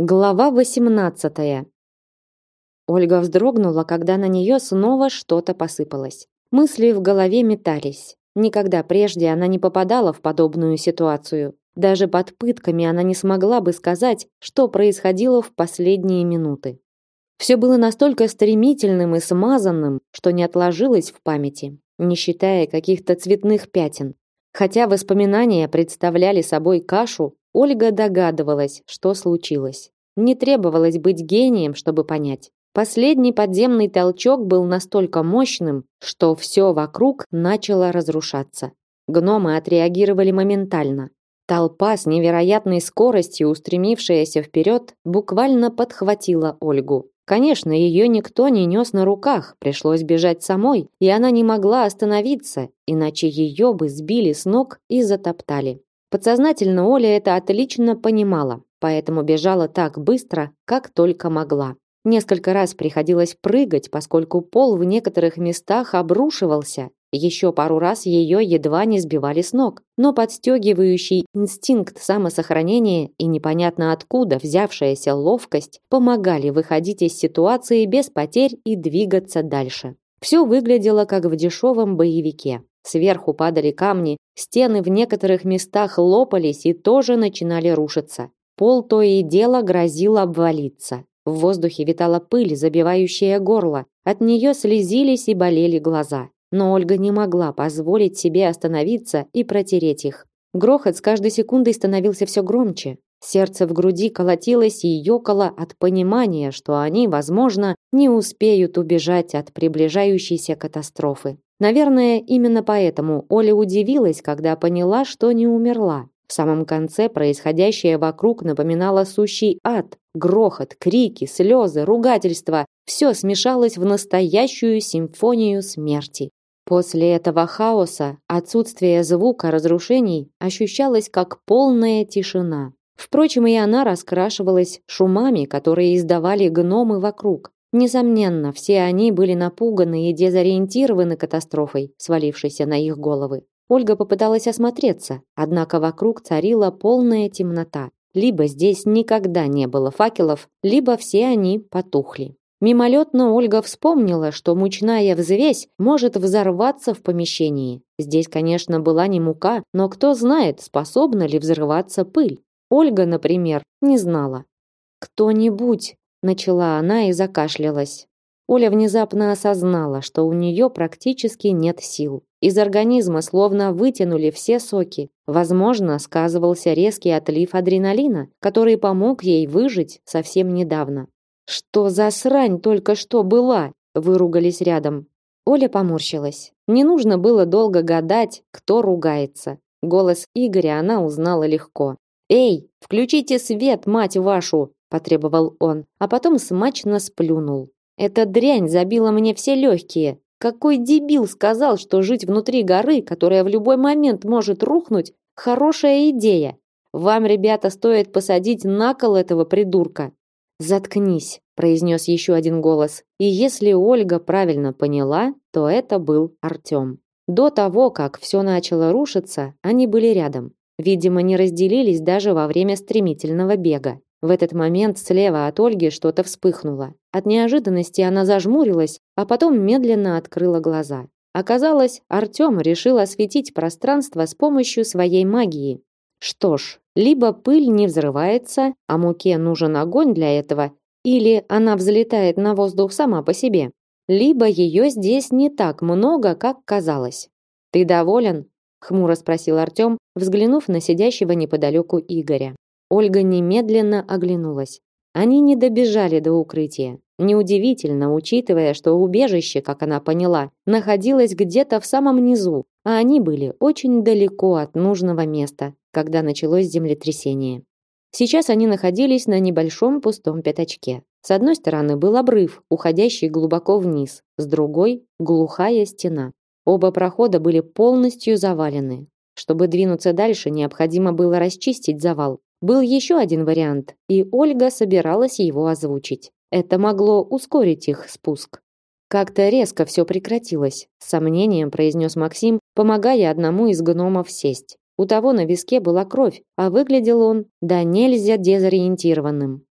Глава 18. Ольга вздрогнула, когда на нее снова что-то посыпалось. Мысли в голове метались. Никогда прежде она не попадала в подобную ситуацию. Даже под пытками она не смогла бы сказать, что происходило в последние минуты. Все было настолько стремительным и смазанным, что не отложилось в памяти, не считая каких-то цветных пятен. Хотя воспоминания представляли собой кашу, Ольга догадывалась, что случилось. Не требовалось быть гением, чтобы понять. Последний подземный толчок был настолько мощным, что все вокруг начало разрушаться. Гномы отреагировали моментально. Толпа с невероятной скоростью, устремившаяся вперед, буквально подхватила Ольгу. Конечно, ее никто не нес на руках, пришлось бежать самой, и она не могла остановиться, иначе ее бы сбили с ног и затоптали. Подсознательно Оля это отлично понимала, поэтому бежала так быстро, как только могла. Несколько раз приходилось прыгать, поскольку пол в некоторых местах обрушивался. Еще пару раз ее едва не сбивали с ног, но подстегивающий инстинкт самосохранения и непонятно откуда взявшаяся ловкость помогали выходить из ситуации без потерь и двигаться дальше. Все выглядело как в дешевом боевике. Сверху падали камни, стены в некоторых местах лопались и тоже начинали рушиться. Пол то и дело грозил обвалиться. В воздухе витала пыль, забивающая горло. От нее слезились и болели глаза. Но Ольга не могла позволить себе остановиться и протереть их. Грохот с каждой секундой становился все громче. Сердце в груди колотилось и ёкало от понимания, что они, возможно, не успеют убежать от приближающейся катастрофы. Наверное, именно поэтому Оля удивилась, когда поняла, что не умерла. В самом конце происходящее вокруг напоминало сущий ад. Грохот, крики, слезы, ругательства – все смешалось в настоящую симфонию смерти. После этого хаоса отсутствие звука разрушений ощущалось как полная тишина. Впрочем, и она раскрашивалась шумами, которые издавали гномы вокруг. Несомненно, все они были напуганы и дезориентированы катастрофой, свалившейся на их головы. Ольга попыталась осмотреться, однако вокруг царила полная темнота. Либо здесь никогда не было факелов, либо все они потухли. Мимолетно Ольга вспомнила, что мучная взвесь может взорваться в помещении. Здесь, конечно, была не мука, но кто знает, способна ли взрываться пыль. Ольга, например, не знала. «Кто-нибудь!» начала она и закашлялась. Оля внезапно осознала, что у нее практически нет сил. Из организма словно вытянули все соки. Возможно, сказывался резкий отлив адреналина, который помог ей выжить совсем недавно. Что за срань только что была? выругались рядом. Оля поморщилась. Не нужно было долго гадать, кто ругается. Голос Игоря она узнала легко. Эй, включите свет, мать вашу, потребовал он, а потом смачно сплюнул. Эта дрянь забила мне все легкие. Какой дебил сказал, что жить внутри горы, которая в любой момент может рухнуть, хорошая идея. Вам, ребята, стоит посадить на кол этого придурка. Заткнись, произнес еще один голос. И если Ольга правильно поняла, то это был Артем. До того, как все начало рушиться, они были рядом. Видимо, не разделились даже во время стремительного бега. В этот момент слева от Ольги что-то вспыхнуло. От неожиданности она зажмурилась, а потом медленно открыла глаза. Оказалось, Артём решил осветить пространство с помощью своей магии. Что ж, либо пыль не взрывается, а муке нужен огонь для этого, или она взлетает на воздух сама по себе, либо ее здесь не так много, как казалось. Ты доволен? Хмуро спросил Артём, взглянув на сидящего неподалеку Игоря. Ольга немедленно оглянулась. Они не добежали до укрытия. Неудивительно, учитывая, что убежище, как она поняла, находилось где-то в самом низу, а они были очень далеко от нужного места, когда началось землетрясение. Сейчас они находились на небольшом пустом пятачке. С одной стороны был обрыв, уходящий глубоко вниз, с другой глухая стена. Оба прохода были полностью завалены. Чтобы двинуться дальше, необходимо было расчистить завал, был еще один вариант, и Ольга собиралась его озвучить. Это могло ускорить их спуск. Как-то резко все прекратилось, с сомнением произнес Максим, помогая одному из гномов сесть. У того на виске была кровь, а выглядел он да нельзя дезориентированным.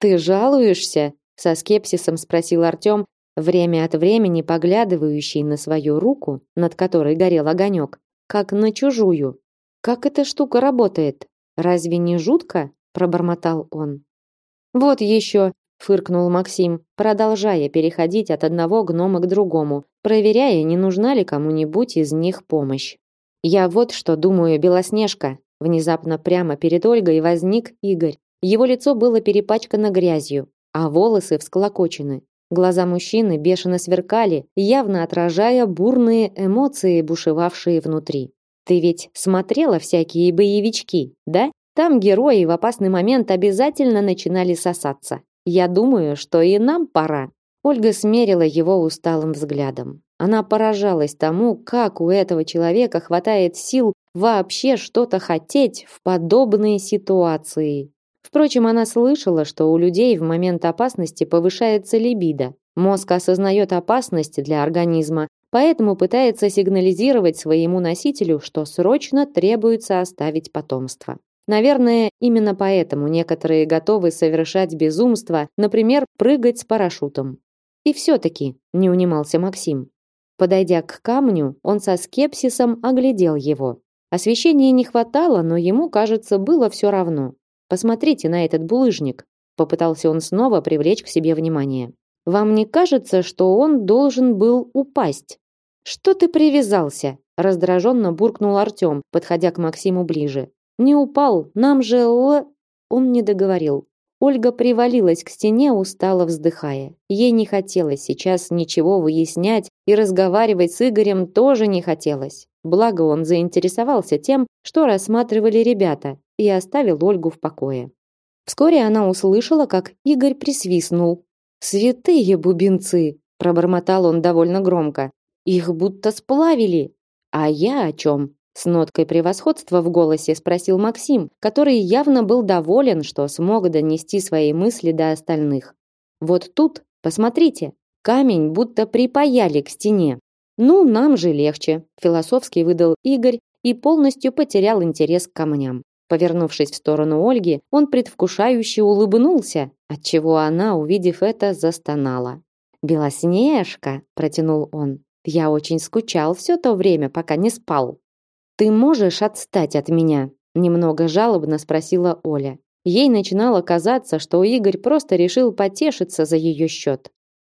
Ты жалуешься? со скепсисом спросил Артём, время от времени поглядывающий на свою руку, над которой горел огонек, как на чужую. Как эта штука работает? Разве не жутко? пробормотал он. Вот еще, фыркнул Максим, продолжая переходить от одного гнома к другому, проверяя, не нужна ли кому-нибудь из них помощь. Я вот что думаю, Белоснежка. Внезапно прямо перед Ольгой возник Игорь. Его лицо было перепачкано грязью, а волосы всклокочены. Глаза мужчины бешено сверкали, явно отражая бурные эмоции, бушевавшие внутри. Ты ведь смотрела всякие боевички, да? Там герои в опасный момент обязательно начинали сосаться. Я думаю, что и нам пора. Ольга смерила его усталым взглядом. Она поражалась тому, как у этого человека хватает сил вообще что-то хотеть в подобной ситуации. Впрочем, она слышала, что у людей в момент опасности повышается либидо. Мозг осознает опасность для организма, поэтому пытается сигнализировать своему носителю, что срочно требуется оставить потомство. Наверное, именно поэтому некоторые готовы совершать безумство, например, прыгать с парашютом. И все-таки, не унимался Максим. Подойдя к камню, он со скепсисом оглядел его. Освещения не хватало, но ему, кажется, было все равно. Посмотрите на этот булыжник. Попытался он снова привлечь к себе внимание. Вам не кажется, что он должен был упасть? Что ты привязался? Раздраженно буркнул Артем, подходя к Максиму ближе. Не упал, нам же л... Он не договорил. Ольга привалилась к стене, устало вздыхая. Ей не хотелось сейчас ничего выяснять, и разговаривать с Игорем тоже не хотелось. Благо он заинтересовался тем, что рассматривали ребята, и оставил Ольгу в покое. Вскоре она услышала, как Игорь присвистнул. «Святые бубенцы!» – пробормотал он довольно громко. «Их будто сплавили!» «А я о чем?» С ноткой превосходства в голосе спросил Максим, который явно был доволен, что смог донести свои мысли до остальных. Вот тут, посмотрите, камень будто припаяли к стене. Ну, нам же легче, философски выдал Игорь и полностью потерял интерес к камням. Повернувшись в сторону Ольги, он предвкушающе улыбнулся, отчего она, увидев это, застонала. «Белоснежка!» – протянул он. «Я очень скучал все то время, пока не спал». Ты можешь отстать от меня? немного жалобно спросила Оля. Ей начинало казаться, что Игорь просто решил потешиться за ее счет.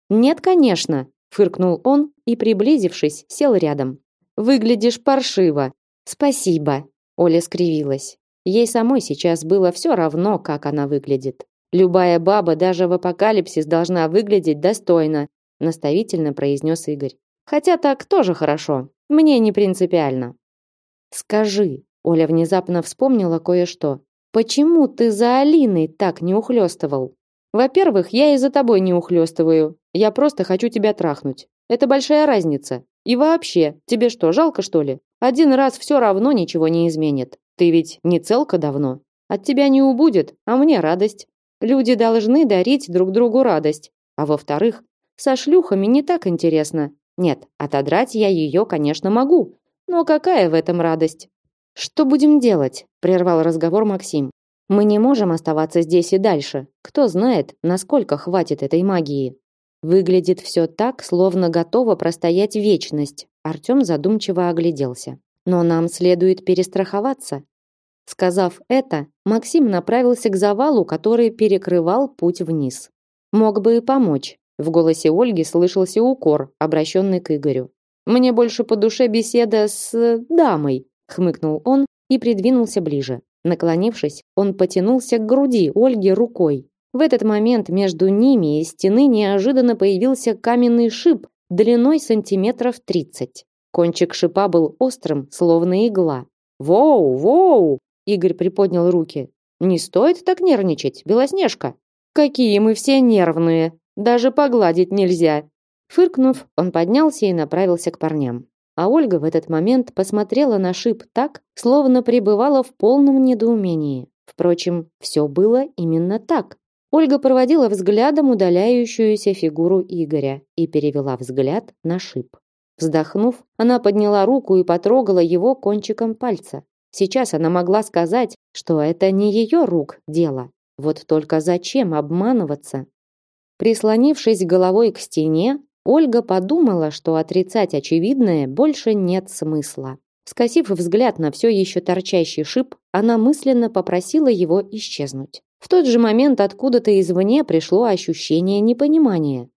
Нет, конечно, фыркнул он и, приблизившись, сел рядом. Выглядишь паршиво. Спасибо, Оля скривилась. Ей самой сейчас было все равно, как она выглядит. Любая баба даже в апокалипсис должна выглядеть достойно, наставительно произнес Игорь. Хотя так тоже хорошо. Мне не принципиально. Скажи, Оля внезапно вспомнила кое-что. Почему ты за Алиной так не ухлёстывал? Во-первых, я и за тобой не ухлёстываю. Я просто хочу тебя трахнуть. Это большая разница. И вообще, тебе что, жалко что ли? Один раз все равно ничего не изменит. Ты ведь не целка давно. От тебя не убудет, а мне радость. Люди должны дарить друг другу радость. А во-вторых, со шлюхами не так интересно. Нет, отодрать я ее, конечно, могу, но какая в этом радость? Что будем делать? прервал разговор Максим. Мы не можем оставаться здесь и дальше. Кто знает, насколько хватит этой магии. Выглядит все так, словно готово простоять вечность. Артём задумчиво огляделся. Но нам следует перестраховаться. Сказав это, Максим направился к завалу, который перекрывал путь вниз. Мог бы и помочь. В голосе Ольги слышался укор, обращенный к Игорю. Мне больше по душе беседа с э, дамой, хмыкнул он и придвинулся ближе. Наклонившись, он потянулся к груди Ольги рукой. В этот момент между ними и стены неожиданно появился каменный шип длиной сантиметров тридцать. Кончик шипа был острым, словно игла. «Воу, воу!» Игорь приподнял руки. «Не стоит так нервничать, Белоснежка!» «Какие мы все нервные! Даже погладить нельзя!» Фыркнув, он поднялся и направился к парням. А Ольга в этот момент посмотрела на шип так, словно пребывала в полном недоумении. Впрочем, все было именно так. Ольга проводила взглядом удаляющуюся фигуру Игоря и перевела взгляд на шип. Вздохнув, она подняла руку и потрогала его кончиком пальца. Сейчас она могла сказать, что это не ее рук дело. Вот только зачем обманываться? Прислонившись головой к стене, Ольга подумала, что отрицать очевидное больше нет смысла. Скосив взгляд на все еще торчащий шип, она мысленно попросила его исчезнуть. В тот же момент откуда-то извне пришло ощущение непонимания.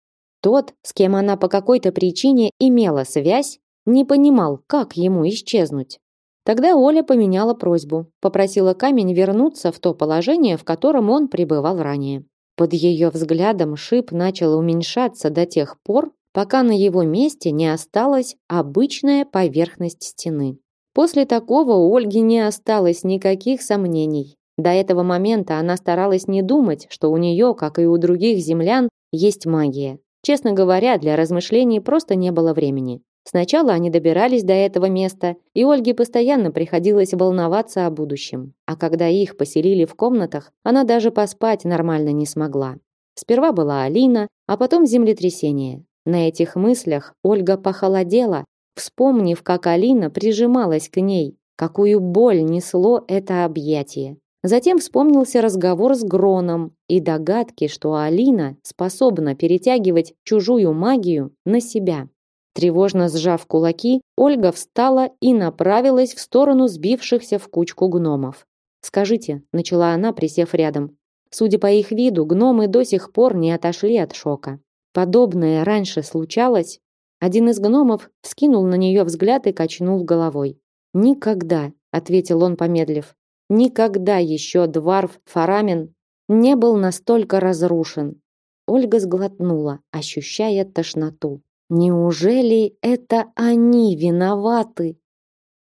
Тот, с кем она по какой-то причине имела связь, не понимал, как ему исчезнуть. Тогда Оля поменяла просьбу, попросила камень вернуться в то положение, в котором он пребывал ранее. Под ее взглядом шип начал уменьшаться до тех пор, пока на его месте не осталась обычная поверхность стены. После такого у Ольги не осталось никаких сомнений. До этого момента она старалась не думать, что у нее, как и у других землян, есть магия. Честно говоря, для размышлений просто не было времени. Сначала они добирались до этого места, и Ольге постоянно приходилось волноваться о будущем. А когда их поселили в комнатах, она даже поспать нормально не смогла. Сперва была Алина, а потом землетрясение. На этих мыслях Ольга похолодела, вспомнив, как Алина прижималась к ней, какую боль несло это объятие. Затем вспомнился разговор с Гроном и догадки, что Алина способна перетягивать чужую магию на себя. Тревожно сжав кулаки, Ольга встала и направилась в сторону сбившихся в кучку гномов. «Скажите», — начала она, присев рядом. Судя по их виду, гномы до сих пор не отошли от шока. Подобное раньше случалось. Один из гномов вскинул на нее взгляд и качнул головой. Никогда, ответил он, помедлив. Никогда еще дворф Фарамен не был настолько разрушен. Ольга сглотнула, ощущая тошноту. Неужели это они виноваты?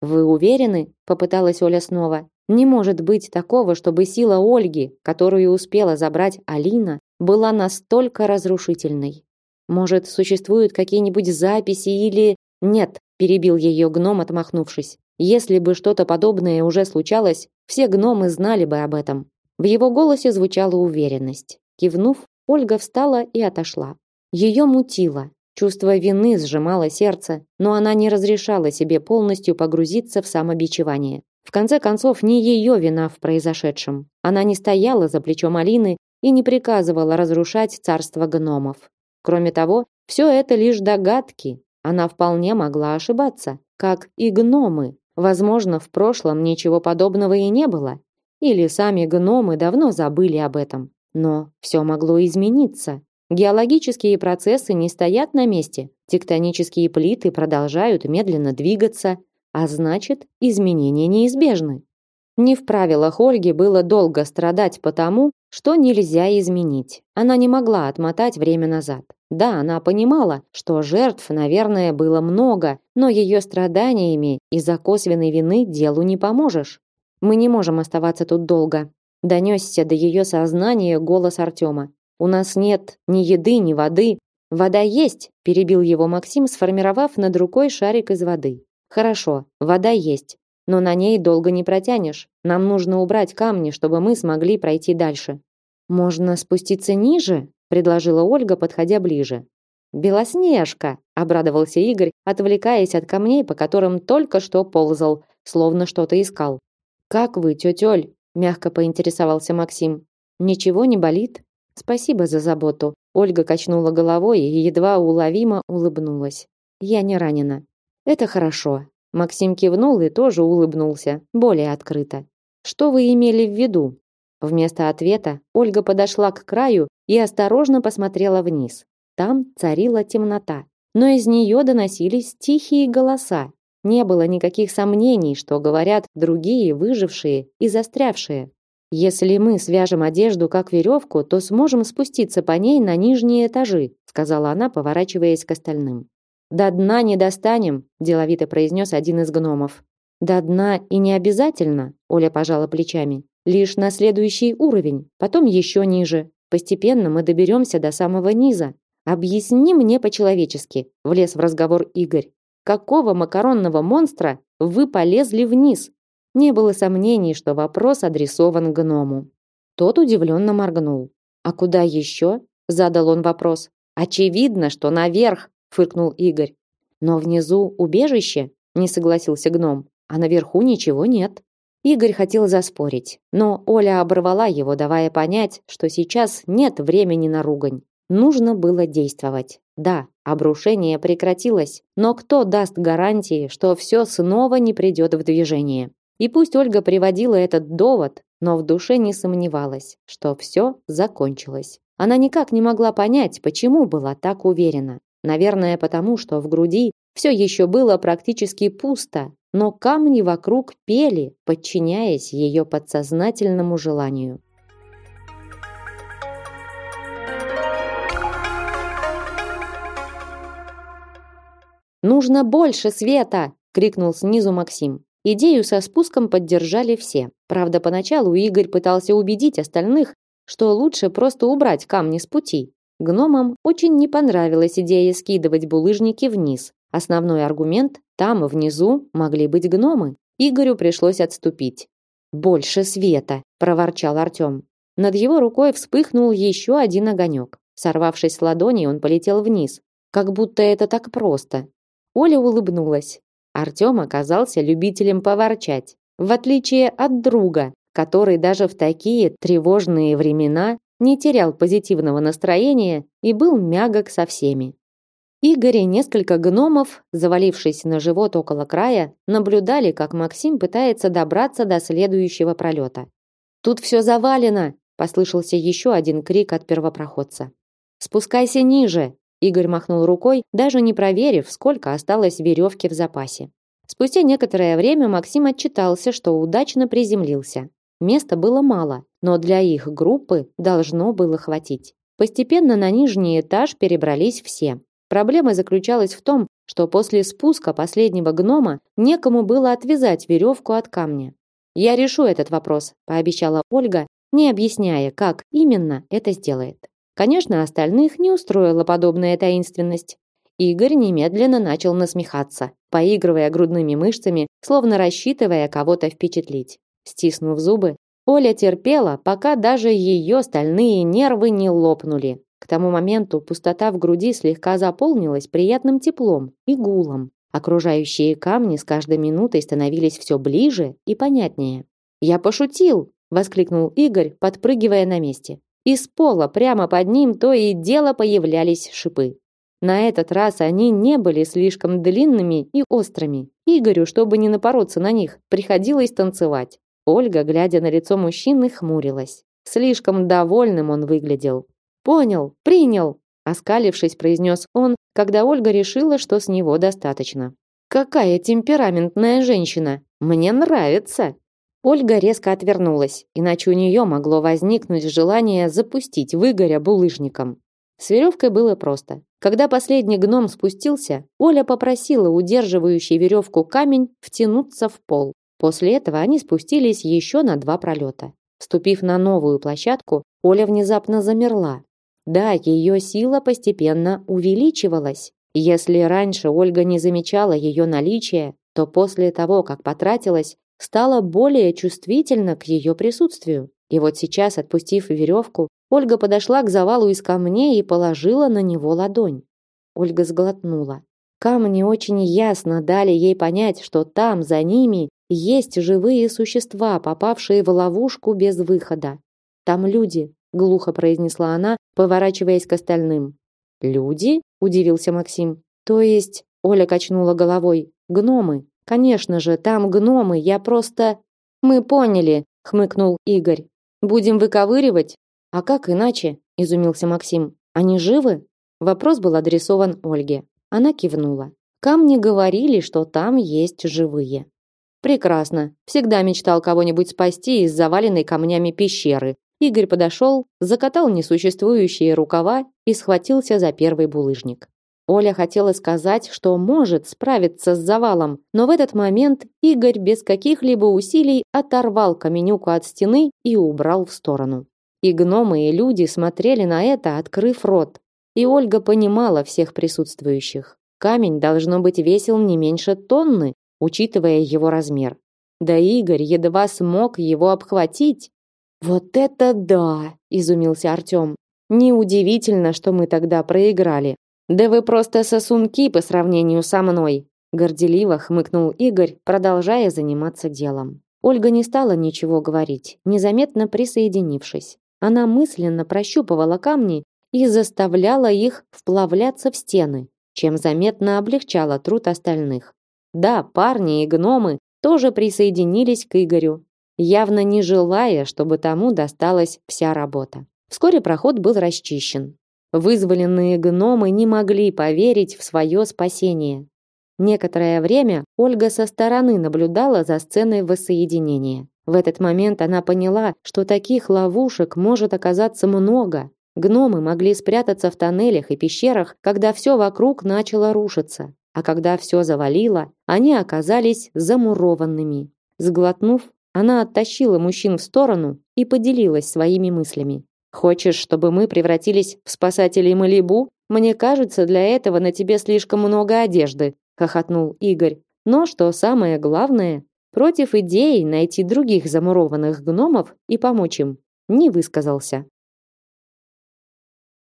Вы уверены? попыталась Оля снова. Не может быть такого, чтобы сила Ольги, которую успела забрать Алина, была настолько разрушительной. Может, существуют какие-нибудь записи или... Нет, перебил ее гном, отмахнувшись. Если бы что-то подобное уже случалось, все гномы знали бы об этом. В его голосе звучала уверенность. Кивнув, Ольга встала и отошла. Ее мутило. Чувство вины сжимало сердце, но она не разрешала себе полностью погрузиться в самобичевание. В конце концов, не ее вина в произошедшем. Она не стояла за плечом Алины и не приказывала разрушать царство гномов. Кроме того, все это лишь догадки. Она вполне могла ошибаться, как и гномы. Возможно, в прошлом ничего подобного и не было. Или сами гномы давно забыли об этом. Но все могло измениться. Геологические процессы не стоят на месте. Тектонические плиты продолжают медленно двигаться, а значит, изменения неизбежны. Не в правилах Ольги было долго страдать потому, что нельзя изменить. Она не могла отмотать время назад. Да, она понимала, что жертв, наверное, было много, но ее страданиями из-за косвенной вины делу не поможешь. Мы не можем оставаться тут долго. Донесся до ее сознания голос Артема. У нас нет ни еды, ни воды. Вода есть, перебил его Максим, сформировав над рукой шарик из воды. Хорошо, вода есть но на ней долго не протянешь. Нам нужно убрать камни, чтобы мы смогли пройти дальше. Можно спуститься ниже, предложила Ольга, подходя ближе. Белоснежка, обрадовался Игорь, отвлекаясь от камней, по которым только что ползал, словно что-то искал. Как вы, тетя Оль? мягко поинтересовался Максим. Ничего не болит? Спасибо за заботу. Ольга качнула головой и едва уловимо улыбнулась. Я не ранена. Это хорошо. Максим кивнул и тоже улыбнулся, более открыто. Что вы имели в виду? Вместо ответа Ольга подошла к краю и осторожно посмотрела вниз. Там царила темнота, но из нее доносились тихие голоса. Не было никаких сомнений, что говорят другие выжившие и застрявшие. Если мы свяжем одежду как веревку, то сможем спуститься по ней на нижние этажи, сказала она, поворачиваясь к остальным. До дна не достанем, деловито произнес один из гномов. До дна и не обязательно, Оля пожала плечами. Лишь на следующий уровень, потом еще ниже. Постепенно мы доберемся до самого низа. Объясни мне по-человечески, влез в разговор Игорь. Какого макаронного монстра вы полезли вниз? Не было сомнений, что вопрос адресован гному. Тот удивленно моргнул. А куда еще? задал он вопрос. Очевидно, что наверх, фыркнул Игорь. Но внизу убежище, не согласился гном. А наверху ничего нет. Игорь хотел заспорить, но Оля оборвала его, давая понять, что сейчас нет времени на ругань. Нужно было действовать. Да, обрушение прекратилось, но кто даст гарантии, что все снова не придет в движение? И пусть Ольга приводила этот довод, но в душе не сомневалась, что все закончилось. Она никак не могла понять, почему была так уверена. Наверное, потому что в груди все еще было практически пусто, но камни вокруг пели, подчиняясь ее подсознательному желанию. Нужно больше света, крикнул снизу Максим. Идею со спуском поддержали все. Правда, поначалу Игорь пытался убедить остальных, что лучше просто убрать камни с пути. Гномам очень не понравилась идея скидывать булыжники вниз. Основной аргумент – там, внизу, могли быть гномы. Игорю пришлось отступить. «Больше света!» – проворчал Артем. Над его рукой вспыхнул еще один огонек. Сорвавшись с ладони, он полетел вниз. Как будто это так просто. Оля улыбнулась. Артём оказался любителем поворчать, в отличие от друга, который даже в такие тревожные времена не терял позитивного настроения и был мягок со всеми. Игорь и несколько гномов, завалившись на живот около края, наблюдали, как Максим пытается добраться до следующего пролета. «Тут все завалено!» – послышался еще один крик от первопроходца. «Спускайся ниже!» Игорь махнул рукой, даже не проверив, сколько осталось веревки в запасе. Спустя некоторое время Максим отчитался, что удачно приземлился. Места было мало, но для их группы должно было хватить. Постепенно на нижний этаж перебрались все. Проблема заключалась в том, что после спуска последнего гнома некому было отвязать веревку от камня. «Я решу этот вопрос», – пообещала Ольга, не объясняя, как именно это сделает. Конечно, остальных не устроила подобная таинственность. Игорь немедленно начал насмехаться, поигрывая грудными мышцами, словно рассчитывая кого-то впечатлить. Стиснув зубы, Оля терпела, пока даже ее стальные нервы не лопнули. К тому моменту пустота в груди слегка заполнилась приятным теплом и гулом. Окружающие камни с каждой минутой становились все ближе и понятнее. «Я пошутил!» – воскликнул Игорь, подпрыгивая на месте. Из пола прямо под ним то и дело появлялись шипы. На этот раз они не были слишком длинными и острыми. Игорю, чтобы не напороться на них, приходилось танцевать. Ольга, глядя на лицо мужчины, хмурилась. Слишком довольным он выглядел. «Понял, принял!» Оскалившись, произнес он, когда Ольга решила, что с него достаточно. «Какая темпераментная женщина! Мне нравится!» Ольга резко отвернулась, иначе у нее могло возникнуть желание запустить в Игоря булыжником. С веревкой было просто. Когда последний гном спустился, Оля попросила удерживающий веревку камень втянуться в пол. После этого они спустились еще на два пролета. Ступив на новую площадку, Оля внезапно замерла. Да, ее сила постепенно увеличивалась. Если раньше Ольга не замечала ее наличия, то после того, как потратилась, стала более чувствительна к ее присутствию. И вот сейчас, отпустив веревку, Ольга подошла к завалу из камней и положила на него ладонь. Ольга сглотнула. Камни очень ясно дали ей понять, что там, за ними, есть живые существа, попавшие в ловушку без выхода. Там люди, глухо произнесла она, поворачиваясь к остальным. Люди? удивился Максим. То есть, Оля качнула головой. Гномы. Конечно же, там гномы, я просто Мы поняли, хмыкнул Игорь. Будем выковыривать? А как иначе? изумился Максим. Они живы? Вопрос был адресован Ольге. Она кивнула. Камни говорили, что там есть живые. Прекрасно. Всегда мечтал кого-нибудь спасти из заваленной камнями пещеры. Игорь подошел, закатал несуществующие рукава и схватился за первый булыжник. Оля хотела сказать, что может справиться с завалом, но в этот момент Игорь без каких-либо усилий оторвал каменюку от стены и убрал в сторону. И гномы, и люди смотрели на это, открыв рот. И Ольга понимала всех присутствующих. Камень должно быть весил не меньше тонны, учитывая его размер. Да Игорь едва смог его обхватить. Вот это да, изумился Артём. Неудивительно, что мы тогда проиграли. Да вы просто сосунки по сравнению со мной, горделиво хмыкнул Игорь, продолжая заниматься делом. Ольга не стала ничего говорить, незаметно присоединившись. Она мысленно прощупывала камни и заставляла их вплавляться в стены, чем заметно облегчала труд остальных. Да, парни и гномы тоже присоединились к Игорю, явно не желая, чтобы тому досталась вся работа. Вскоре проход был расчищен. Вызволенные гномы не могли поверить в свое спасение. Некоторое время Ольга со стороны наблюдала за сценой воссоединения. В этот момент она поняла, что таких ловушек может оказаться много. Гномы могли спрятаться в тоннелях и пещерах, когда все вокруг начало рушиться. А когда все завалило, они оказались замурованными. Сглотнув, она оттащила мужчин в сторону и поделилась своими мыслями. Хочешь, чтобы мы превратились в спасателей Малибу? Мне кажется, для этого на тебе слишком много одежды, хохотнул Игорь. Но что самое главное, против идеи найти других замурованных гномов и помочь им, не высказался.